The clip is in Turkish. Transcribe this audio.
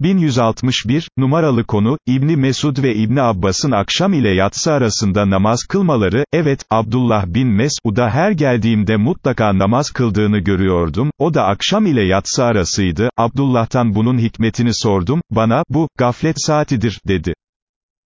1161, numaralı konu, İbni Mesud ve İbni Abbas'ın akşam ile yatsı arasında namaz kılmaları, evet, Abdullah bin Mesud'a her geldiğimde mutlaka namaz kıldığını görüyordum, o da akşam ile yatsı arasıydı, Abdullah'tan bunun hikmetini sordum, bana, bu, gaflet saatidir, dedi.